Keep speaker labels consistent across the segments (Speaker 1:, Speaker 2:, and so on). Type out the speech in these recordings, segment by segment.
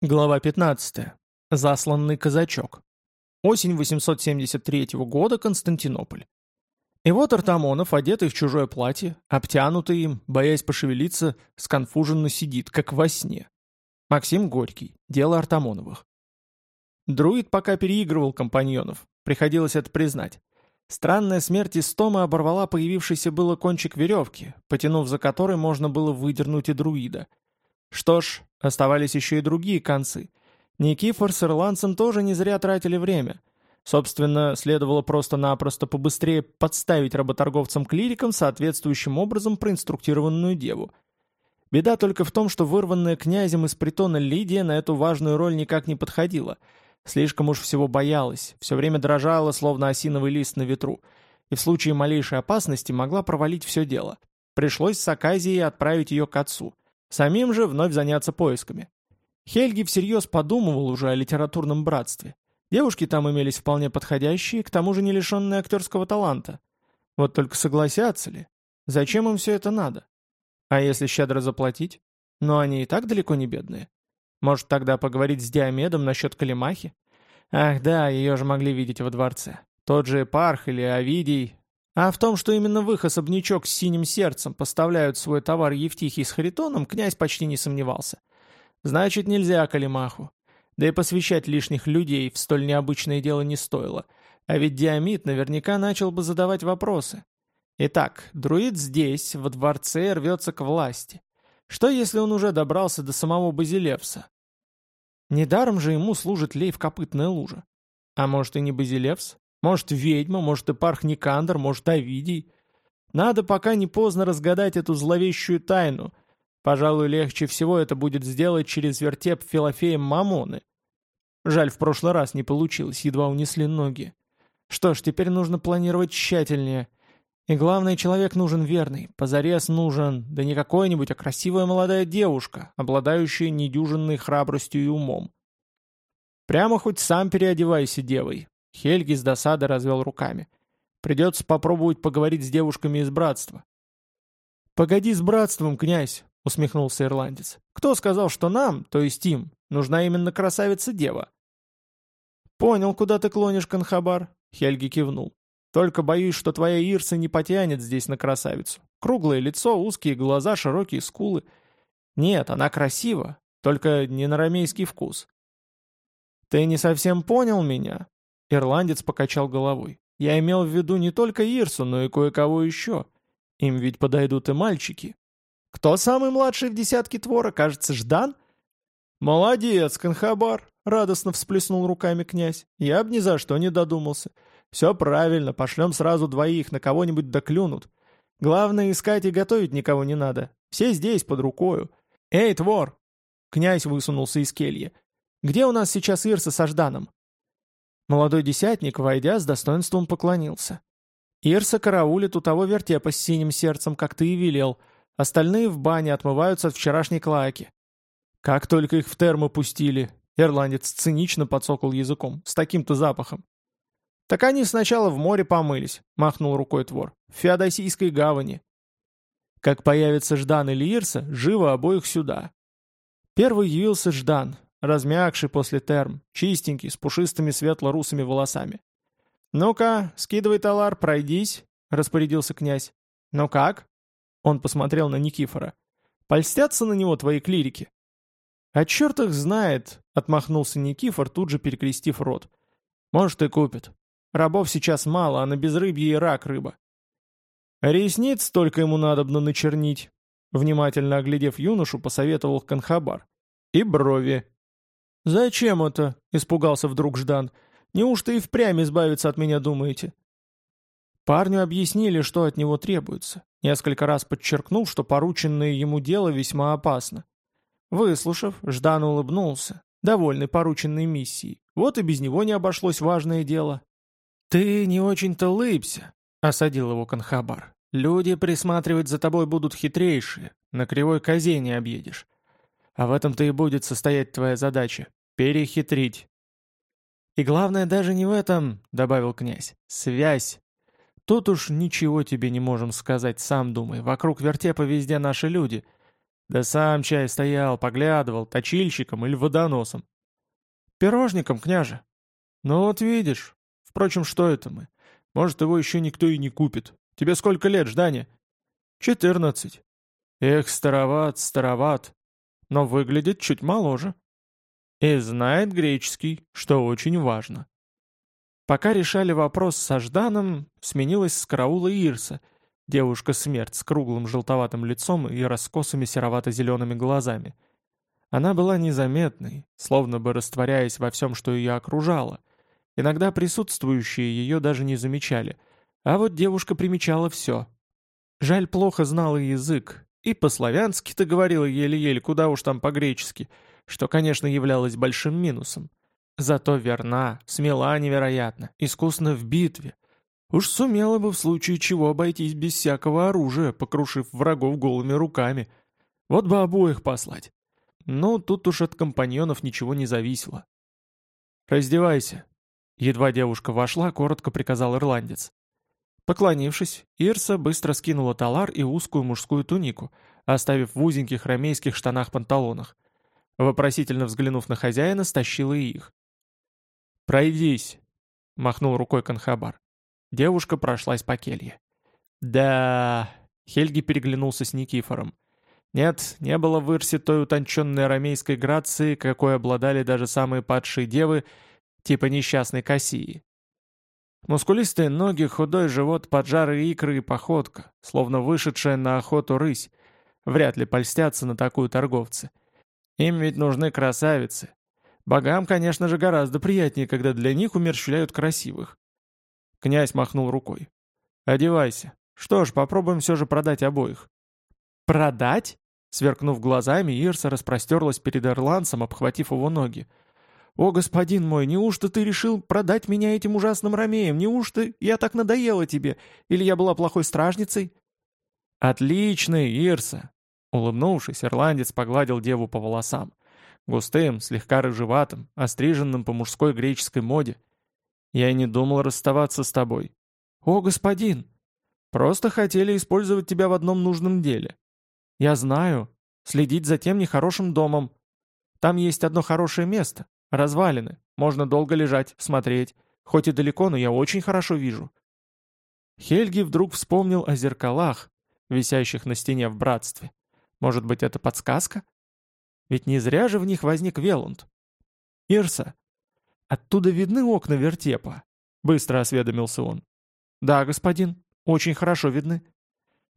Speaker 1: Глава 15. Засланный казачок. Осень 873 года, Константинополь. И вот Артамонов, одетый в чужое платье, обтянутый им, боясь пошевелиться, сконфуженно сидит, как во сне. Максим Горький. Дело Артамоновых. Друид пока переигрывал компаньонов, приходилось это признать. Странная смерть Истома оборвала появившийся было кончик веревки, потянув за который можно было выдернуть и друида — что ж, оставались еще и другие концы. Никифор с ирландцем тоже не зря тратили время. Собственно, следовало просто-напросто побыстрее подставить работорговцам-клирикам соответствующим образом проинструктированную деву. Беда только в том, что вырванная князем из притона Лидия на эту важную роль никак не подходила. Слишком уж всего боялась, все время дрожала, словно осиновый лист на ветру, и в случае малейшей опасности могла провалить все дело. Пришлось с Аказией отправить ее к отцу. Самим же вновь заняться поисками. Хельги всерьез подумывал уже о литературном братстве. Девушки там имелись вполне подходящие, к тому же не лишенные актерского таланта. Вот только согласятся ли? Зачем им все это надо? А если щедро заплатить? Но они и так далеко не бедные. Может, тогда поговорить с Диомедом насчет Калимахи? Ах да, ее же могли видеть во дворце. Тот же Парх или Овидий, а в том, что именно в их особнячок с синим сердцем поставляют свой товар Евтихий с Харитоном, князь почти не сомневался. Значит, нельзя Калимаху. Да и посвящать лишних людей в столь необычное дело не стоило. А ведь Диамид наверняка начал бы задавать вопросы. Итак, друид здесь, во дворце, рвется к власти. Что, если он уже добрался до самого Базилевса? Недаром же ему служит лей копытная лужа. А может и не Базилевс? Может, ведьма, может, и парх Никандр, может, Овидий. Надо пока не поздно разгадать эту зловещую тайну. Пожалуй, легче всего это будет сделать через вертеп Филофеем Мамоны. Жаль, в прошлый раз не получилось, едва унесли ноги. Что ж, теперь нужно планировать тщательнее. И главное, человек нужен верный, позарез нужен, да не какой-нибудь, а красивая молодая девушка, обладающая недюжинной храбростью и умом. Прямо хоть сам переодевайся девой, Хельги с досады развел руками. Придется попробовать поговорить с девушками из братства. «Погоди с братством, князь!» — усмехнулся ирландец. «Кто сказал, что нам, то есть им, нужна именно красавица-дева?» «Понял, куда ты клонишь, Конхабар», — Хельги кивнул. «Только боюсь, что твоя Ирса не потянет здесь на красавицу. Круглое лицо, узкие глаза, широкие скулы. Нет, она красива, только не на рамейский вкус». «Ты не совсем понял меня?» Ирландец покачал головой. «Я имел в виду не только Ирсу, но и кое-кого еще. Им ведь подойдут и мальчики». «Кто самый младший в десятке твора, кажется, Ждан?» «Молодец, Конхабар!» — радостно всплеснул руками князь. «Я б ни за что не додумался. Все правильно, пошлем сразу двоих, на кого-нибудь доклюнут. Главное, искать и готовить никого не надо. Все здесь, под рукою. Эй, твор!» Князь высунулся из кельи. «Где у нас сейчас Ирса со Жданом?» Молодой десятник, войдя, с достоинством поклонился. «Ирса караулит у того вертепа с синим сердцем, как ты и велел. Остальные в бане отмываются от вчерашней клаки». «Как только их в термо пустили!» Ирландец цинично подсокал языком. «С таким-то запахом!» «Так они сначала в море помылись», — махнул рукой твор. «В Феодосийской гавани». «Как появится Ждан или Ирса, живо обоих сюда». Первый явился Ждан, размягший после терм, чистенький, с пушистыми светло-русыми волосами. «Ну-ка, скидывай талар, пройдись», — распорядился князь. «Ну как?» — он посмотрел на Никифора. «Польстятся на него твои клирики?» «А черт их знает», — отмахнулся Никифор, тут же перекрестив рот. «Может, и купит. Рабов сейчас мало, а на безрыбье и рак рыба». «Ресниц только ему надобно начернить», — внимательно оглядев юношу, посоветовал Канхабар. «И брови. «Зачем это?» — испугался вдруг Ждан. «Неужто и впрямь избавиться от меня думаете?» Парню объяснили, что от него требуется, несколько раз подчеркнув, что порученное ему дело весьма опасно. Выслушав, Ждан улыбнулся, довольный порученной миссией. Вот и без него не обошлось важное дело. «Ты не очень-то лыбся», — осадил его Конхабар. «Люди присматривать за тобой будут хитрейшие, на кривой козе не объедешь. А в этом-то и будет состоять твоя задача Перехитрить. «И главное даже не в этом», — добавил князь, — «связь. Тут уж ничего тебе не можем сказать, сам думай. Вокруг вертепа везде наши люди. Да сам чай стоял, поглядывал, точильщиком или водоносом. Пирожником, княже. Ну вот видишь. Впрочем, что это мы? Может, его еще никто и не купит. Тебе сколько лет, Ждане? Четырнадцать. Эх, староват, староват. Но выглядит чуть моложе. И знает греческий, что очень важно. Пока решали вопрос со Жданом, сменилась с караула Ирса, девушка-смерть с круглым желтоватым лицом и раскосыми серовато-зелеными глазами. Она была незаметной, словно бы растворяясь во всем, что ее окружало. Иногда присутствующие ее даже не замечали, а вот девушка примечала все. Жаль, плохо знала язык, и по-славянски-то говорила еле-еле, куда уж там по-гречески — что, конечно, являлось большим минусом. Зато верна, смела невероятно, искусна в битве. Уж сумела бы в случае чего обойтись без всякого оружия, покрушив врагов голыми руками. Вот бы обоих послать. Но тут уж от компаньонов ничего не зависело. «Раздевайся». Едва девушка вошла, коротко приказал ирландец. Поклонившись, Ирса быстро скинула талар и узкую мужскую тунику, оставив в узеньких ромейских штанах-панталонах. Вопросительно взглянув на хозяина, стащила и их. «Пройдись», — махнул рукой Конхабар. Девушка прошлась по келье. «Да...» — Хельги переглянулся с Никифором. Нет, не было в Ирсе той утонченной ромейской грации, какой обладали даже самые падшие девы, типа несчастной Кассии. Мускулистые ноги, худой живот, поджарые икры и походка, словно вышедшая на охоту рысь. Вряд ли польстятся на такую торговцы. Им ведь нужны красавицы. Богам, конечно же, гораздо приятнее, когда для них умерщвляют красивых. Князь махнул рукой. «Одевайся. Что ж, попробуем все же продать обоих». «Продать?» Сверкнув глазами, Ирса распростерлась перед ирландцем, обхватив его ноги. «О, господин мой, неужто ты решил продать меня этим ужасным ромеем? Неужто я так надоела тебе? Или я была плохой стражницей?» «Отличный, Ирса!» Улыбнувшись, ирландец погладил деву по волосам. Густым, слегка рыжеватым, остриженным по мужской греческой моде. «Я и не думал расставаться с тобой». «О, господин! Просто хотели использовать тебя в одном нужном деле. Я знаю. Следить за тем нехорошим домом. Там есть одно хорошее место. Развалины. Можно долго лежать, смотреть. Хоть и далеко, но я очень хорошо вижу». Хельги вдруг вспомнил о зеркалах, висящих на стене в братстве. Может быть, это подсказка? Ведь не зря же в них возник Велунд. «Ирса, оттуда видны окна вертепа?» — быстро осведомился он. «Да, господин, очень хорошо видны.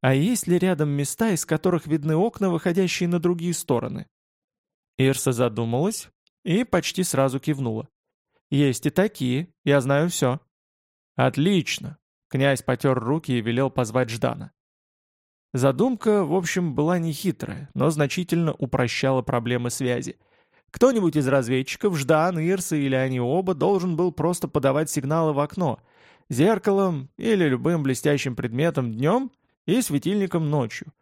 Speaker 1: А есть ли рядом места, из которых видны окна, выходящие на другие стороны?» Ирса задумалась и почти сразу кивнула. «Есть и такие, я знаю все». «Отлично!» — князь потер руки и велел позвать Ждана. Задумка, в общем, была нехитрая, но значительно упрощала проблемы связи. Кто-нибудь из разведчиков, Ждан, Ирса или они оба, должен был просто подавать сигналы в окно, зеркалом или любым блестящим предметом днем и светильником ночью.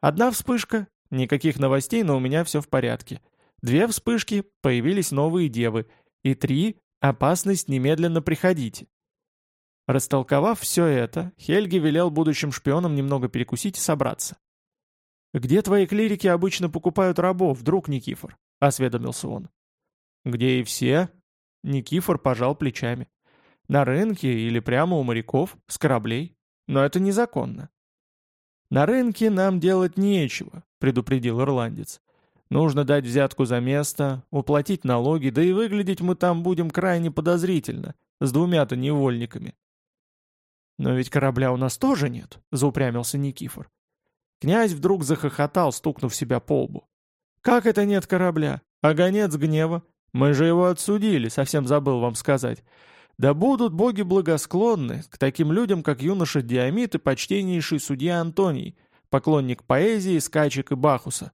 Speaker 1: Одна вспышка, никаких новостей, но у меня все в порядке. Две вспышки, появились новые девы. И три, опасность немедленно приходите. Растолковав все это, Хельги велел будущим шпионам немного перекусить и собраться. «Где твои клирики обычно покупают рабов, друг Никифор?» — осведомился он. «Где и все?» — Никифор пожал плечами. «На рынке или прямо у моряков, с кораблей. Но это незаконно». «На рынке нам делать нечего», — предупредил ирландец. «Нужно дать взятку за место, уплатить налоги, да и выглядеть мы там будем крайне подозрительно, с двумя-то невольниками. «Но ведь корабля у нас тоже нет», — заупрямился Никифор. Князь вдруг захохотал, стукнув себя по лбу. «Как это нет корабля? А гонец гнева? Мы же его отсудили, совсем забыл вам сказать. Да будут боги благосклонны к таким людям, как юноша Диамит и почтеннейший судья Антоний, поклонник поэзии, скачек и Бахуса».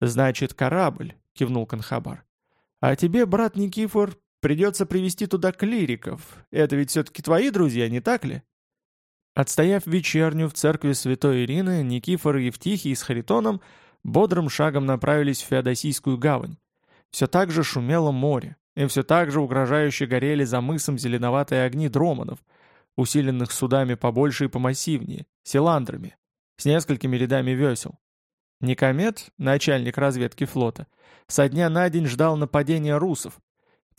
Speaker 1: «Значит, корабль», — кивнул Конхабар. «А тебе, брат Никифор, Придется привести туда клириков. Это ведь все-таки твои друзья, не так ли?» Отстояв вечерню в церкви святой Ирины, Никифор и Евтихий с Харитоном бодрым шагом направились в Феодосийскую гавань. Все так же шумело море, и все так же угрожающе горели за мысом зеленоватые огни дроманов, усиленных судами побольше и помассивнее, селандрами, с несколькими рядами весел. Никомет, начальник разведки флота, со дня на день ждал нападения русов.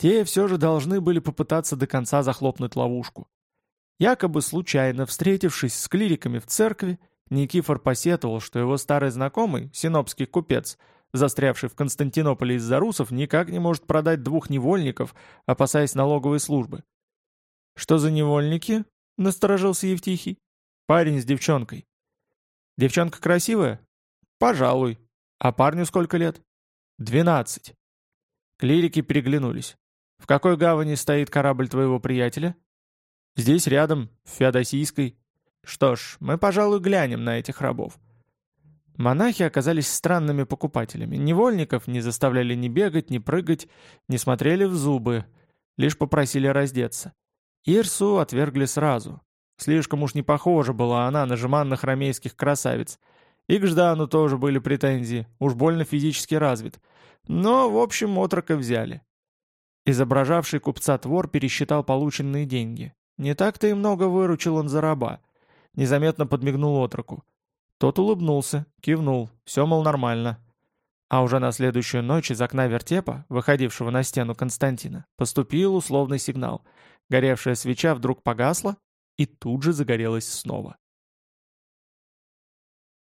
Speaker 1: Те все же должны были попытаться до конца захлопнуть ловушку. Якобы случайно встретившись с клириками в церкви, Никифор посетовал, что его старый знакомый, синопский купец, застрявший в Константинополе из-за русов, никак не может продать двух невольников, опасаясь налоговой службы. «Что за невольники?» — насторожился Евтихий. «Парень с девчонкой». «Девчонка красивая?» «Пожалуй. А парню сколько лет?» «Двенадцать». Клирики переглянулись. «В какой гавани стоит корабль твоего приятеля?» «Здесь рядом, в Феодосийской». «Что ж, мы, пожалуй, глянем на этих рабов». Монахи оказались странными покупателями. Невольников не заставляли ни бегать, ни прыгать, не смотрели в зубы, лишь попросили раздеться. Ирсу отвергли сразу. Слишком уж не похожа была она на жеманных ромейских красавиц. И к Ждану тоже были претензии, уж больно физически развит. Но, в общем, отрока взяли. Изображавший купца Твор пересчитал полученные деньги. Не так-то и много выручил он за раба. Незаметно подмигнул отроку. Тот улыбнулся, кивнул, все, мол, нормально. А уже на следующую ночь из окна вертепа, выходившего на стену Константина, поступил условный сигнал. Горевшая свеча вдруг погасла и тут же загорелась снова.